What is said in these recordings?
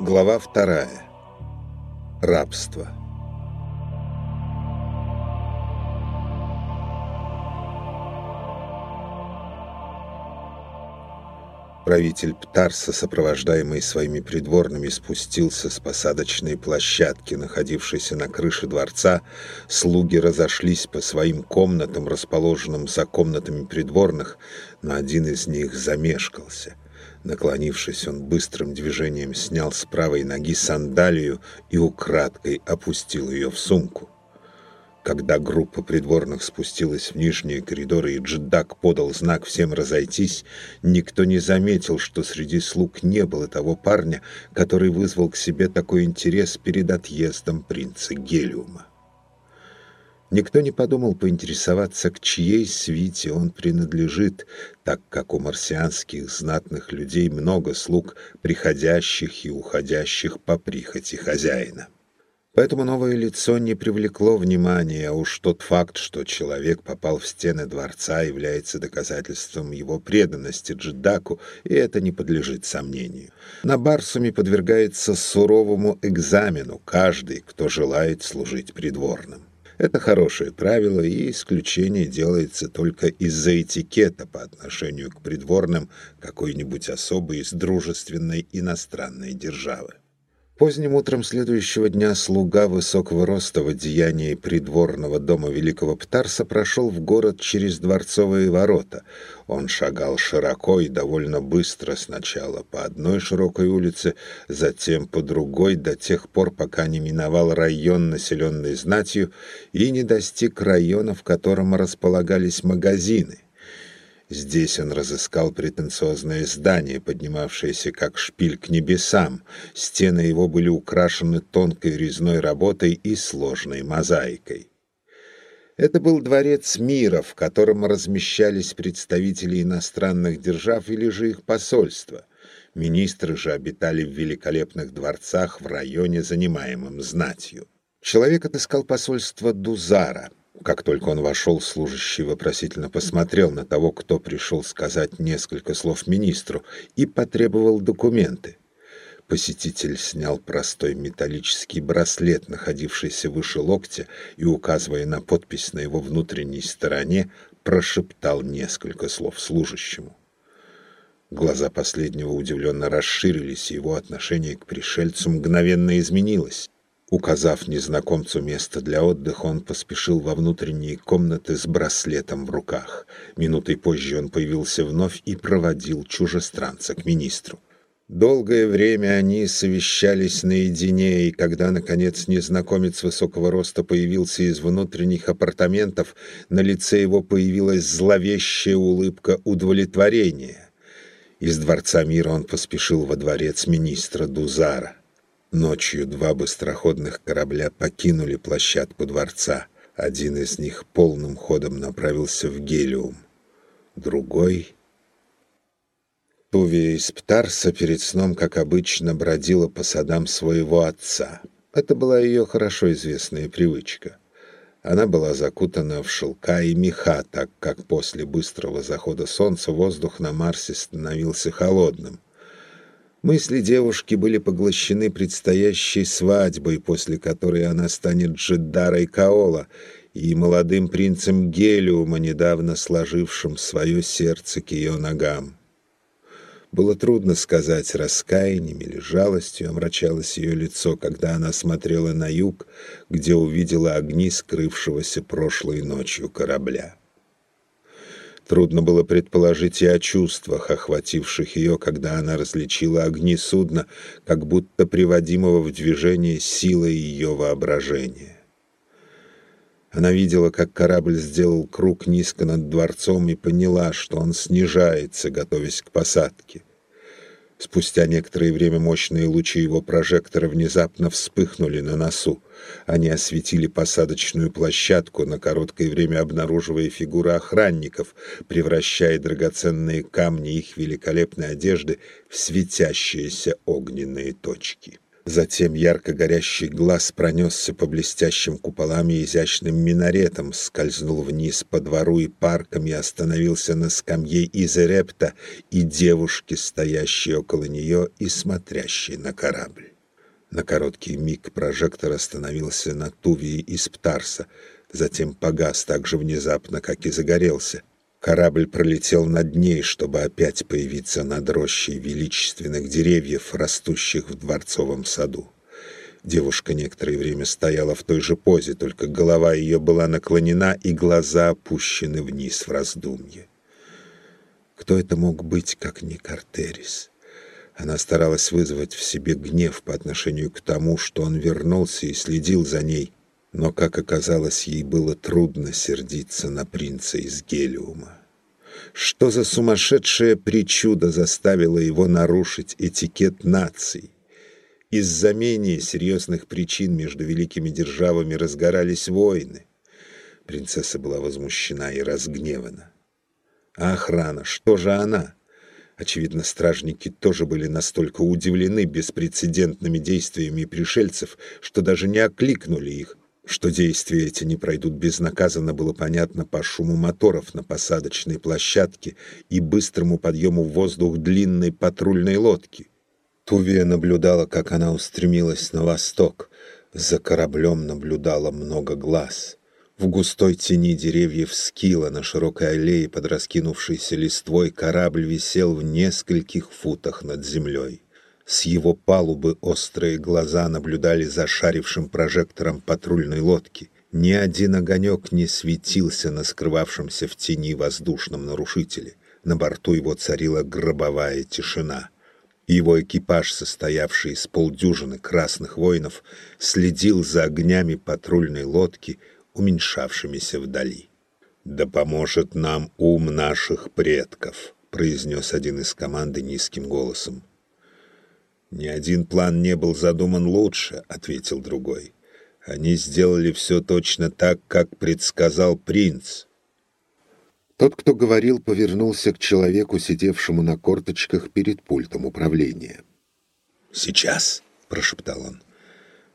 Глава вторая. Рабство. Правитель Птарса, сопровождаемый своими придворными, спустился с посадочной площадки, находившейся на крыше дворца. Слуги разошлись по своим комнатам, расположенным за комнатами придворных, но один из них замешкался — Наклонившись, он быстрым движением снял с правой ноги сандалию и украдкой опустил ее в сумку. Когда группа придворных спустилась в нижние коридоры и Джедак подал знак всем разойтись, никто не заметил, что среди слуг не было того парня, который вызвал к себе такой интерес перед отъездом принца Гелиума. Никто не подумал поинтересоваться, к чьей свите он принадлежит, так как у марсианских знатных людей много слуг, приходящих и уходящих по прихоти хозяина. Поэтому новое лицо не привлекло внимания, а уж тот факт, что человек попал в стены дворца, является доказательством его преданности Джедаку, и это не подлежит сомнению. На Барсуме подвергается суровому экзамену каждый, кто желает служить придворным. Это хорошее правило, и исключение делается только из-за этикета по отношению к придворным какой-нибудь особой из дружественной иностранной державы. Поздним утром следующего дня слуга высокого роста в одеянии придворного дома великого Птарса прошел в город через дворцовые ворота. Он шагал широко и довольно быстро сначала по одной широкой улице, затем по другой, до тех пор, пока не миновал район, населенный знатью, и не достиг района, в котором располагались магазины. Здесь он разыскал претенциозное здание, поднимавшееся как шпиль к небесам. Стены его были украшены тонкой резной работой и сложной мозаикой. Это был дворец мира, в котором размещались представители иностранных держав или же их посольства. Министры же обитали в великолепных дворцах в районе, занимаемом знатью. Человек отыскал посольство Дузара — как только он вошел, служащий вопросительно посмотрел на того, кто пришел сказать несколько слов министру, и потребовал документы. Посетитель снял простой металлический браслет, находившийся выше локтя, и, указывая на подпись на его внутренней стороне, прошептал несколько слов служащему. Глаза последнего удивленно расширились, и его отношение к пришельцу мгновенно изменилось. Указав незнакомцу место для отдыха, он поспешил во внутренние комнаты с браслетом в руках. Минутой позже он появился вновь и проводил чужестранца к министру. Долгое время они совещались наедине, и когда, наконец, незнакомец высокого роста появился из внутренних апартаментов, на лице его появилась зловещая улыбка удовлетворения. Из Дворца мира он поспешил во дворец министра Дузара. Ночью два быстроходных корабля покинули площадку дворца. Один из них полным ходом направился в Гелиум. Другой... Тувия из Птарса перед сном, как обычно, бродила по садам своего отца. Это была ее хорошо известная привычка. Она была закутана в шелка и меха, так как после быстрого захода солнца воздух на Марсе становился холодным. Мысли девушки были поглощены предстоящей свадьбой, после которой она станет Джеддарой Каола и молодым принцем Гелиума, недавно сложившим свое сердце к ее ногам. Было трудно сказать, раскаянием или жалостью омрачалось ее лицо, когда она смотрела на юг, где увидела огни скрывшегося прошлой ночью корабля. Трудно было предположить и о чувствах, охвативших ее, когда она различила огни судна, как будто приводимого в движение силой ее воображения. Она видела, как корабль сделал круг низко над дворцом и поняла, что он снижается, готовясь к посадке. Спустя некоторое время мощные лучи его прожектора внезапно вспыхнули на носу. Они осветили посадочную площадку, на короткое время обнаруживая фигуры охранников, превращая драгоценные камни их великолепной одежды в светящиеся огненные точки. Затем ярко горящий глаз пронесся по блестящим куполам и изящным минаретам, скользнул вниз по двору и паркам и остановился на скамье из эрепта и девушке, стоящей около нее и смотрящей на корабль. На короткий миг прожектор остановился на Тувии из Птарса, затем погас так же внезапно, как и загорелся. Корабль пролетел над ней, чтобы опять появиться над рощей величественных деревьев, растущих в дворцовом саду. Девушка некоторое время стояла в той же позе, только голова ее была наклонена и глаза опущены вниз в раздумье. Кто это мог быть, как не Картерис? Она старалась вызвать в себе гнев по отношению к тому, что он вернулся и следил за ней, но, как оказалось, ей было трудно сердиться на принца из Гелиума. Что за сумасшедшее причуда заставило его нарушить этикет наций? Из-за менее серьезных причин между великими державами разгорались войны. Принцесса была возмущена и разгневана. А охрана, что же она? Очевидно, стражники тоже были настолько удивлены беспрецедентными действиями пришельцев, что даже не окликнули их. Что действия эти не пройдут безнаказанно, было понятно по шуму моторов на посадочной площадке и быстрому подъему в воздух длинной патрульной лодки. Тувия наблюдала, как она устремилась на восток. За кораблем наблюдало много глаз. В густой тени деревьев скила на широкой аллее под раскинувшейся листвой корабль висел в нескольких футах над землей. С его палубы острые глаза наблюдали за шарившим прожектором патрульной лодки. Ни один огонек не светился на скрывавшемся в тени воздушном нарушителе. На борту его царила гробовая тишина — его экипаж, состоявший из полдюжины красных воинов, следил за огнями патрульной лодки, уменьшавшимися вдали. «Да поможет нам ум наших предков», — произнес один из команды низким голосом. «Ни один план не был задуман лучше», — ответил другой. «Они сделали все точно так, как предсказал принц». Тот, кто говорил, повернулся к человеку, сидевшему на корточках перед пультом управления. «Сейчас!» — прошептал он.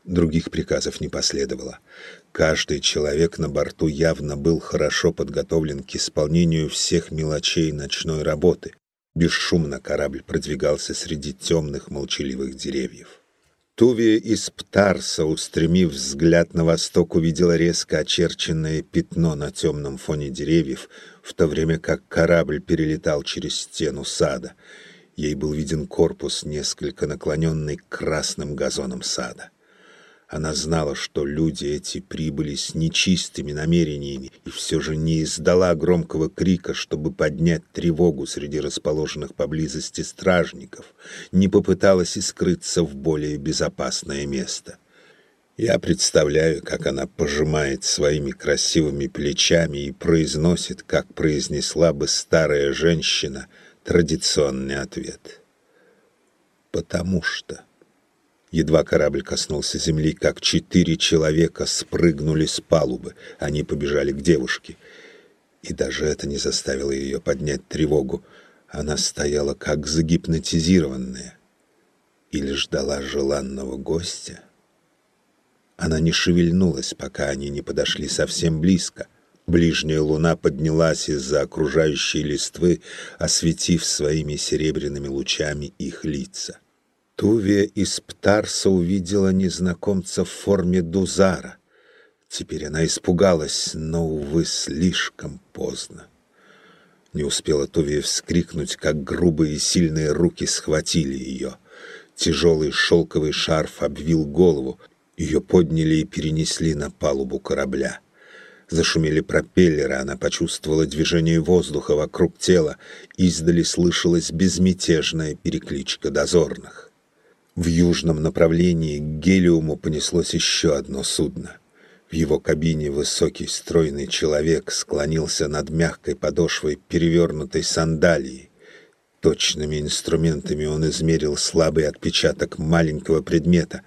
Других приказов не последовало. Каждый человек на борту явно был хорошо подготовлен к исполнению всех мелочей ночной работы. Бесшумно корабль продвигался среди темных молчаливых деревьев. Тувия из Птарса, устремив взгляд на восток, увидела резко очерченное пятно на темном фоне деревьев, в то время как корабль перелетал через стену сада. Ей был виден корпус, несколько наклоненный к красным газонам сада. Она знала, что люди эти прибыли с нечистыми намерениями и все же не издала громкого крика, чтобы поднять тревогу среди расположенных поблизости стражников, не попыталась и скрыться в более безопасное место. Я представляю, как она пожимает своими красивыми плечами и произносит, как произнесла бы старая женщина, традиционный ответ. «Потому что...» Едва корабль коснулся земли, как четыре человека спрыгнули с палубы. Они побежали к девушке. И даже это не заставило ее поднять тревогу. Она стояла как загипнотизированная. Или ждала желанного гостя. Она не шевельнулась, пока они не подошли совсем близко. Ближняя луна поднялась из-за окружающей листвы, осветив своими серебряными лучами их лица. Тувия из Птарса увидела незнакомца в форме Дузара. Теперь она испугалась, но, увы, слишком поздно. Не успела Тувия вскрикнуть, как грубые и сильные руки схватили ее. Тяжелый шелковый шарф обвил голову, ее подняли и перенесли на палубу корабля. Зашумели пропеллеры, она почувствовала движение воздуха вокруг тела, издали слышалась безмятежная перекличка дозорных. В южном направлении к Гелиуму понеслось еще одно судно. В его кабине высокий стройный человек склонился над мягкой подошвой перевернутой сандалии. Точными инструментами он измерил слабый отпечаток маленького предмета.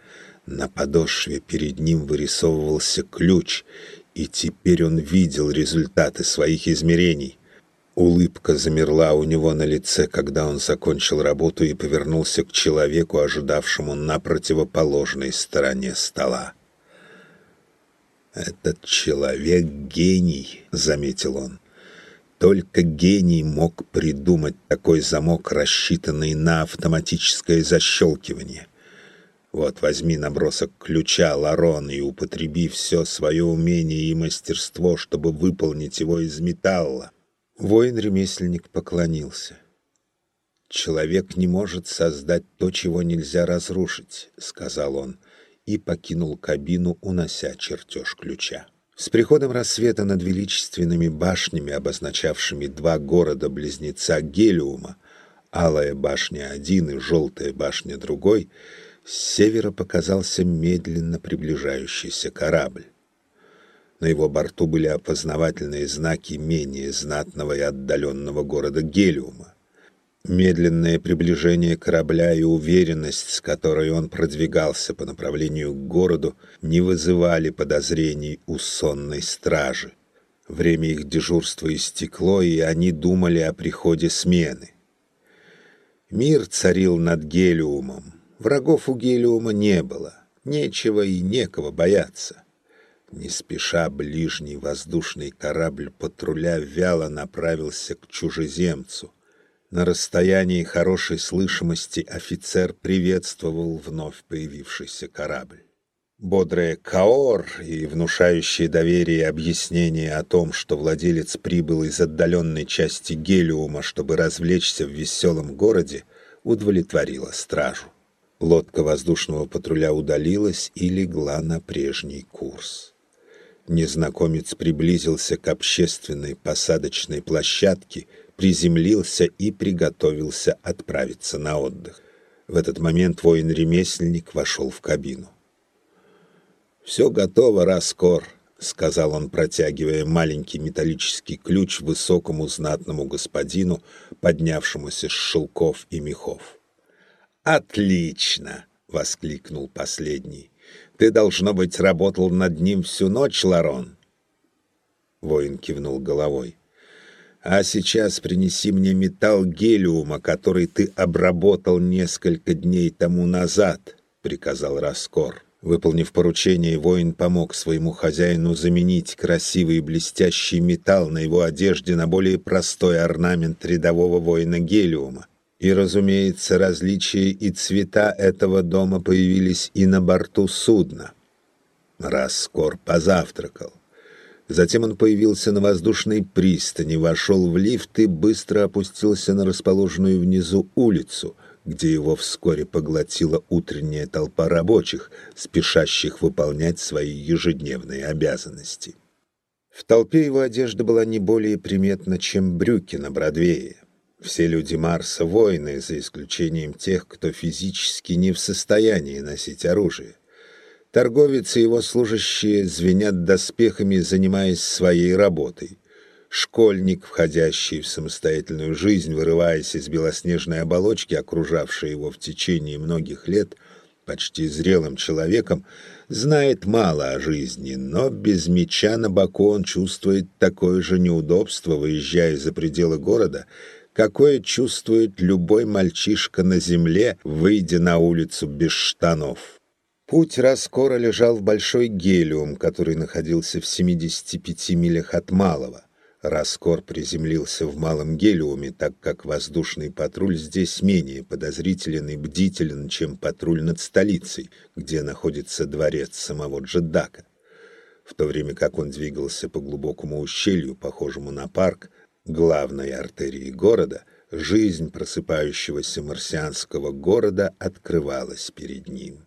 На подошве перед ним вырисовывался ключ, и теперь он видел результаты своих измерений. Улыбка замерла у него на лице, когда он закончил работу и повернулся к человеку, ожидавшему на противоположной стороне стола. «Этот человек — гений», — заметил он. Только гений мог придумать такой замок, рассчитанный на автоматическое защелкивание. Вот возьми набросок ключа, Ларон, и употреби все свое умение и мастерство, чтобы выполнить его из металла. Воин-ремесленник поклонился. «Человек не может создать то, чего нельзя разрушить», — сказал он, и покинул кабину, унося чертеж ключа. С приходом рассвета над величественными башнями, обозначавшими два города-близнеца Гелиума, алая башня один и желтая башня другой, с севера показался медленно приближающийся корабль. На его борту были опознавательные знаки менее знатного и отдаленного города Гелиума. Медленное приближение корабля и уверенность, с которой он продвигался по направлению к городу, не вызывали подозрений у сонной стражи. Время их дежурства истекло, и они думали о приходе смены. Мир царил над Гелиумом. Врагов у Гелиума не было, нечего и некого бояться. Не спеша ближний воздушный корабль патруля вяло направился к чужеземцу. На расстоянии хорошей слышимости офицер приветствовал вновь появившийся корабль. Бодрое «Каор» и внушающее доверие объяснение о том, что владелец прибыл из отдаленной части Гелиума, чтобы развлечься в веселом городе, удовлетворило стражу. Лодка воздушного патруля удалилась и легла на прежний курс. Незнакомец приблизился к общественной посадочной площадке, приземлился и приготовился отправиться на отдых. В этот момент воин-ремесленник вошел в кабину. «Все готово, Раскор», — сказал он, протягивая маленький металлический ключ высокому знатному господину, поднявшемуся с шелков и мехов. «Отлично!» — воскликнул последний. «Ты, должно быть, работал над ним всю ночь, Ларон?» Воин кивнул головой. «А сейчас принеси мне металл гелиума, который ты обработал несколько дней тому назад», — приказал Раскор. Выполнив поручение, воин помог своему хозяину заменить красивый блестящий металл на его одежде на более простой орнамент рядового воина гелиума. И, разумеется, различия и цвета этого дома появились и на борту судна. Раскор позавтракал. Затем он появился на воздушной пристани, вошел в лифт и быстро опустился на расположенную внизу улицу, где его вскоре поглотила утренняя толпа рабочих, спешащих выполнять свои ежедневные обязанности. В толпе его одежда была не более приметна, чем брюки на Бродвее. Все люди Марса — воины, за исключением тех, кто физически не в состоянии носить оружие. Торговец и его служащие звенят доспехами, занимаясь своей работой. Школьник, входящий в самостоятельную жизнь, вырываясь из белоснежной оболочки, окружавшей его в течение многих лет, почти зрелым человеком, знает мало о жизни, но без меча на боку он чувствует такое же неудобство, выезжая за пределы города — какое чувствует любой мальчишка на земле, выйдя на улицу без штанов. Путь Раскора лежал в Большой Гелиум, который находился в 75 милях от Малого. Раскор приземлился в Малом Гелиуме, так как воздушный патруль здесь менее подозрителен и бдителен, чем патруль над столицей, где находится дворец самого Джедака. В то время как он двигался по глубокому ущелью, похожему на парк, главной артерии города, жизнь просыпающегося марсианского города открывалась перед ним.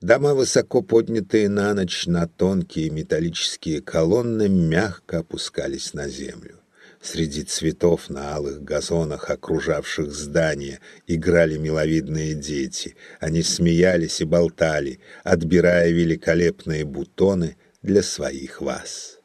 Дома, высоко поднятые на ночь на тонкие металлические колонны, мягко опускались на землю. Среди цветов на алых газонах, окружавших здания, играли миловидные дети. Они смеялись и болтали, отбирая великолепные бутоны для своих вас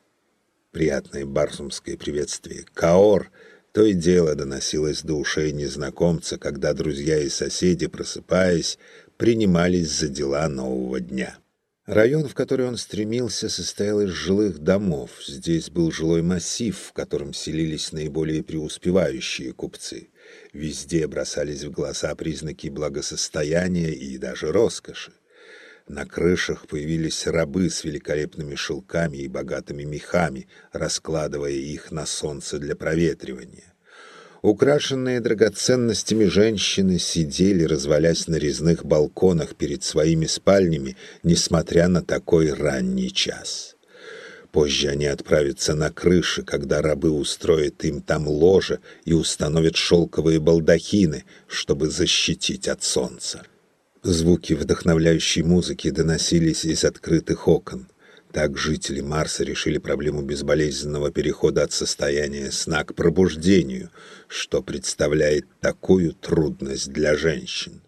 приятное барсумское приветствие. Каор то и дело доносилось до ушей незнакомца, когда друзья и соседи, просыпаясь, принимались за дела нового дня. Район, в который он стремился, состоял из жилых домов. Здесь был жилой массив, в котором селились наиболее преуспевающие купцы. Везде бросались в глаза признаки благосостояния и даже роскоши. На крышах появились рабы с великолепными шелками и богатыми мехами, раскладывая их на солнце для проветривания. Украшенные драгоценностями женщины сидели, развалясь на резных балконах перед своими спальнями, несмотря на такой ранний час. Позже они отправятся на крыши, когда рабы устроят им там ложе и установят шелковые балдахины, чтобы защитить от солнца. Звуки вдохновляющей музыки доносились из открытых окон. Так жители Марса решили проблему безболезненного перехода от состояния сна к пробуждению, что представляет такую трудность для женщин.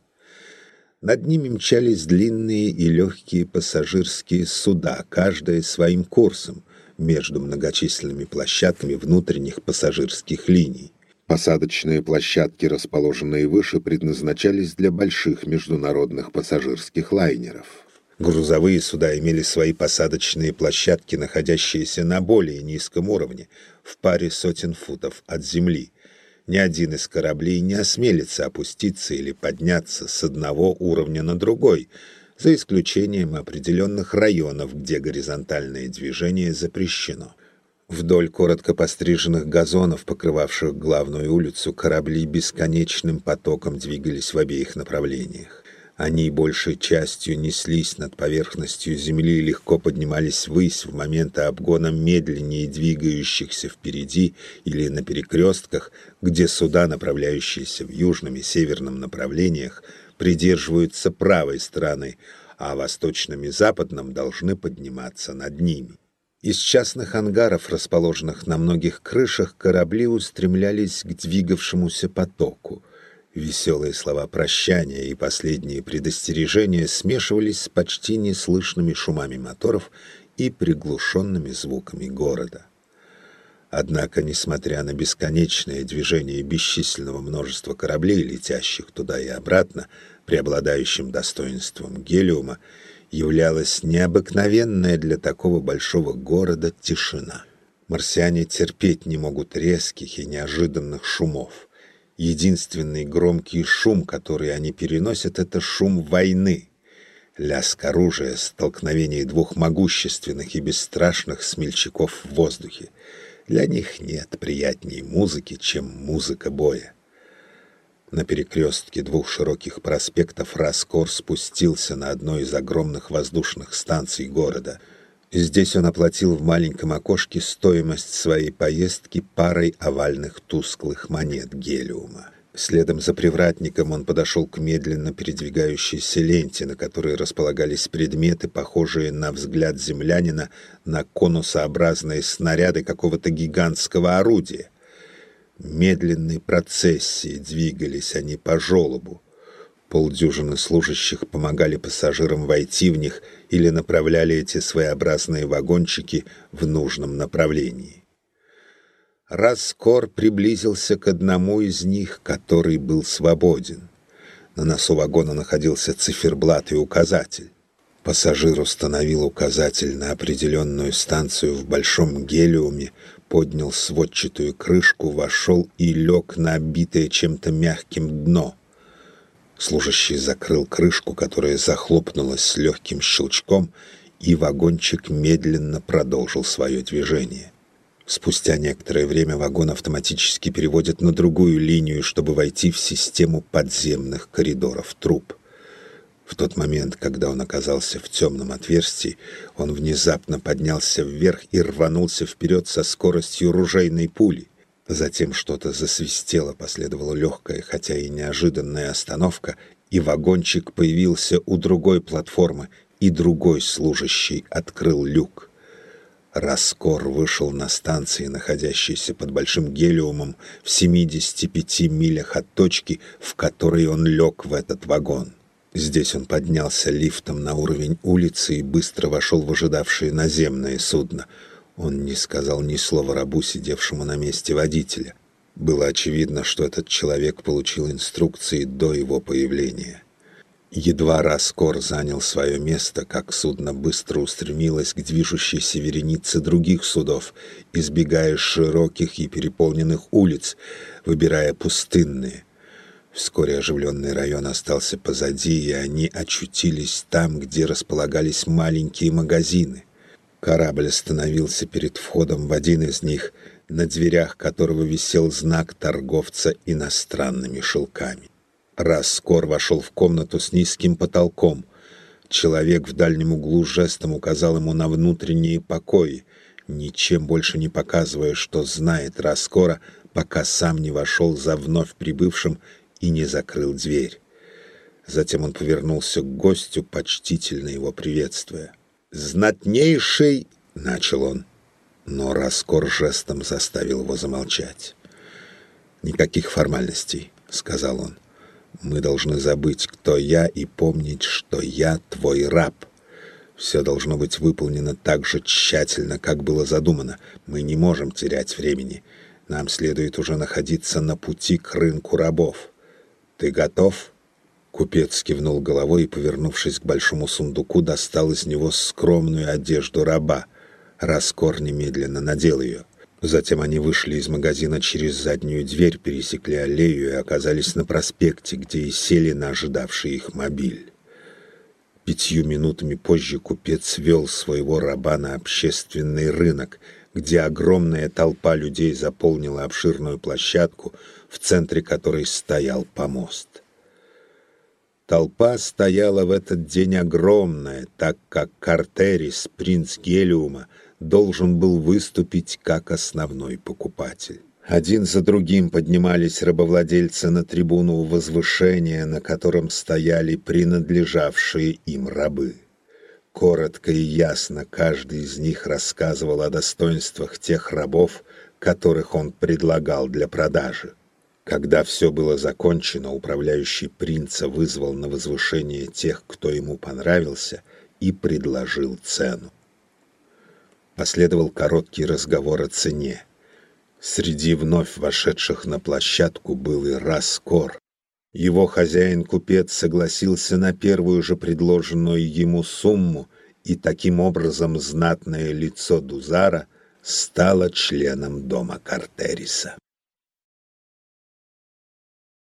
Над ними мчались длинные и легкие пассажирские суда, каждая своим курсом, между многочисленными площадками внутренних пассажирских линий. Посадочные площадки, расположенные выше, предназначались для больших международных пассажирских лайнеров. Грузовые суда имели свои посадочные площадки, находящиеся на более низком уровне, в паре сотен футов от земли. Ни один из кораблей не осмелится опуститься или подняться с одного уровня на другой, за исключением определенных районов, где горизонтальное движение запрещено. Вдоль коротко постриженных газонов, покрывавших главную улицу, корабли бесконечным потоком двигались в обеих направлениях. Они большей частью неслись над поверхностью земли и легко поднимались ввысь в моменты обгона медленнее двигающихся впереди или на перекрестках, где суда, направляющиеся в южном и северном направлениях, придерживаются правой стороны, а восточном и западном должны подниматься над ними. Из частных ангаров, расположенных на многих крышах, корабли устремлялись к двигавшемуся потоку — Веселые слова прощания и последние предостережения смешивались с почти неслышными шумами моторов и приглушенными звуками города. Однако, несмотря на бесконечное движение бесчисленного множества кораблей, летящих туда и обратно, преобладающим достоинством гелиума, являлась необыкновенная для такого большого города тишина. Марсиане терпеть не могут резких и неожиданных шумов. Единственный громкий шум, который они переносят, это шум войны. Лязг оружия, столкновение двух могущественных и бесстрашных смельчаков в воздухе. Для них нет приятней музыки, чем музыка боя. На перекрестке двух широких проспектов Раскор спустился на одной из огромных воздушных станций города — Здесь он оплатил в маленьком окошке стоимость своей поездки парой овальных тусклых монет гелиума. Следом за привратником он подошел к медленно передвигающейся ленте, на которой располагались предметы, похожие на взгляд землянина на конусообразные снаряды какого-то гигантского орудия. Медленной процессией двигались они по желобу. Полдюжины служащих помогали пассажирам войти в них или направляли эти своеобразные вагончики в нужном направлении. Раскор приблизился к одному из них, который был свободен. На носу вагона находился циферблат и указатель. Пассажир установил указатель на определенную станцию в большом гелиуме, поднял сводчатую крышку, вошел и лег на обитое чем-то мягким дно — Служащий закрыл крышку, которая захлопнулась с легким щелчком, и вагончик медленно продолжил свое движение. Спустя некоторое время вагон автоматически переводят на другую линию, чтобы войти в систему подземных коридоров труб. В тот момент, когда он оказался в темном отверстии, он внезапно поднялся вверх и рванулся вперед со скоростью ружейной пули. Затем что-то засвистело, последовала легкая, хотя и неожиданная остановка, и вагончик появился у другой платформы, и другой служащий открыл люк. Раскор вышел на станции, находящейся под большим гелиумом в 75 милях от точки, в которой он лег в этот вагон. Здесь он поднялся лифтом на уровень улицы и быстро вошел в ожидавшее наземное судно — он не сказал ни слова рабу, сидевшему на месте водителя. Было очевидно, что этот человек получил инструкции до его появления. Едва Раскор занял свое место, как судно быстро устремилось к движущейся веренице других судов, избегая широких и переполненных улиц, выбирая пустынные. Вскоре оживленный район остался позади, и они очутились там, где располагались маленькие магазины. Корабль остановился перед входом в один из них. на дверях которого висел знак торговца иностранными шелками. Раскор вошел в комнату с низким потолком. Человек в дальнем углу жестом указал ему на внутренние покои, ничем больше не показывая, что знает Раскора, пока сам не вошел за вновь прибывшим и не закрыл дверь. Затем он повернулся к гостю, почтительно его приветствуя. «Знатнейший!» — начал он, но Раскор жестом заставил его замолчать. «Никаких формальностей», — сказал он. «Мы должны забыть, кто я, и помнить, что я твой раб. Все должно быть выполнено так же тщательно, как было задумано. Мы не можем терять времени. Нам следует уже находиться на пути к рынку рабов. Ты готов?» Купец кивнул головой и, повернувшись к большому сундуку, достал из него скромную одежду раба. Раскор немедленно надел ее. Затем они вышли из магазина через заднюю дверь, пересекли аллею и оказались на проспекте, где и сели на ожидавший их мобиль. Пятью минутами позже купец вел своего раба на общественный рынок, где огромная толпа людей заполнила обширную площадку, в центре которой стоял помост. Толпа стояла в этот день огромная, так как Картерис, принц Гелиума, должен был выступить как основной покупатель. Один за другим поднимались рабовладельцы на трибуну возвышения, на котором стояли принадлежавшие им рабы. Коротко и ясно каждый из них рассказывал о достоинствах тех рабов, которых он предлагал для продажи. Когда все было закончено, управляющий принца вызвал на возвышение тех, кто ему понравился, и предложил цену. Последовал короткий разговор о цене. Среди вновь вошедших на площадку был и Раскор. Его хозяин-купец согласился на первую же предложенную ему сумму, и таким образом знатное лицо Дузара стало членом дома Картериса.